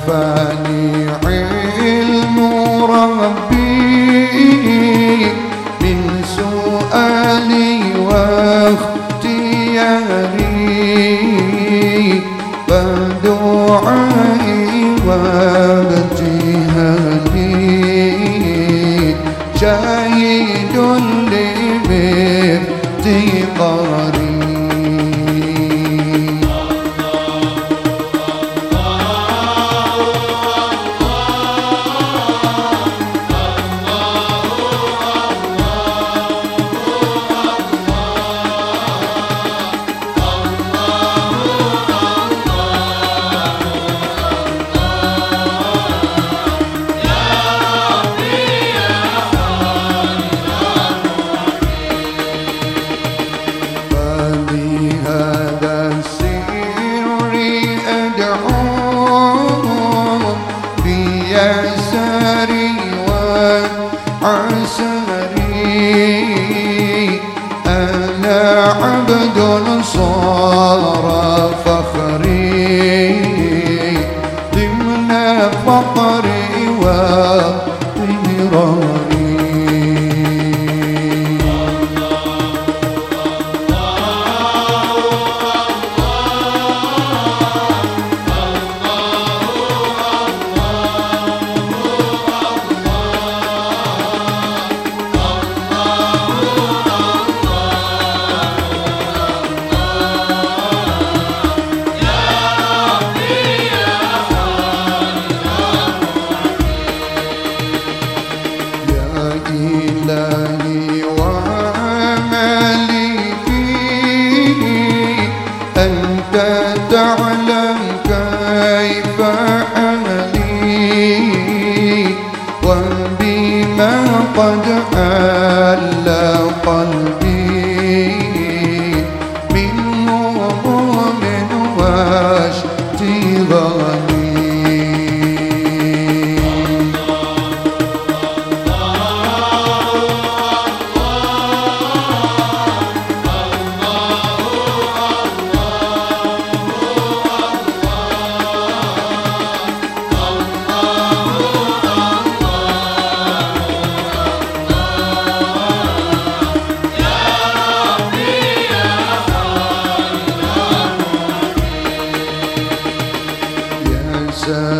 كفاني علم ربي من سؤالي واختياري. فدعائي وابتهالي أنت تعلم كيف حالي وبما قد حل قلبي من هموم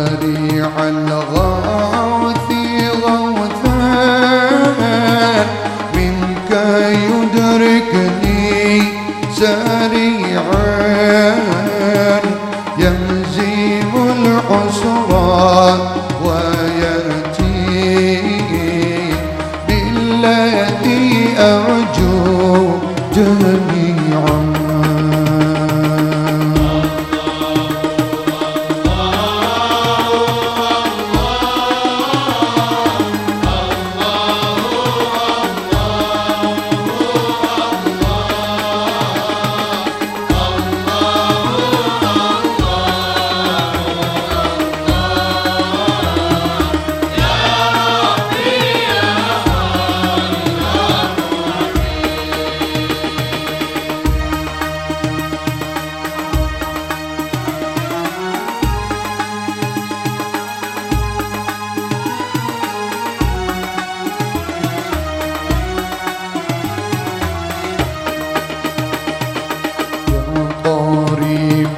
سريع الغوث غوثان. منك يدركني سريعا يهزم العسرى ويأتي بالذي أرجو.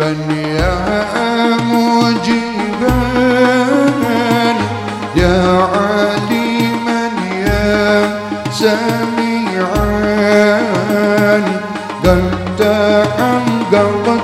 قريبا يا مجيبا يا عليما يا سميعا. قد تحققت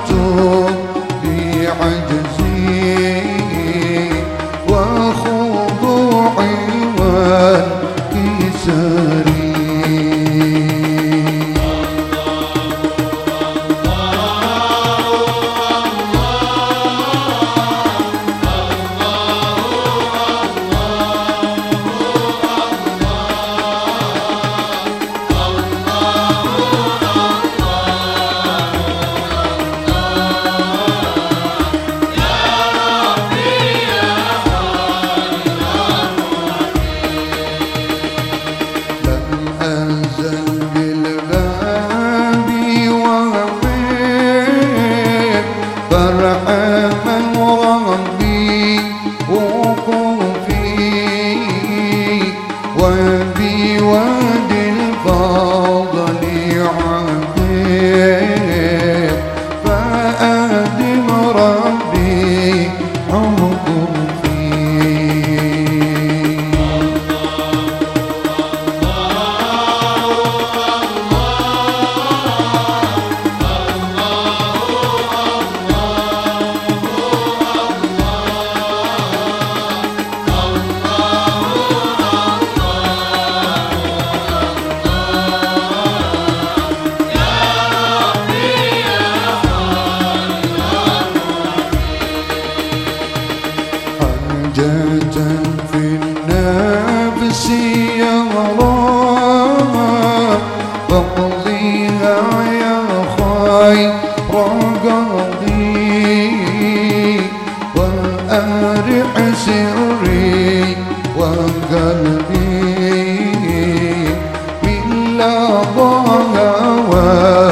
فرحان وقلبي من لظاها واشتودي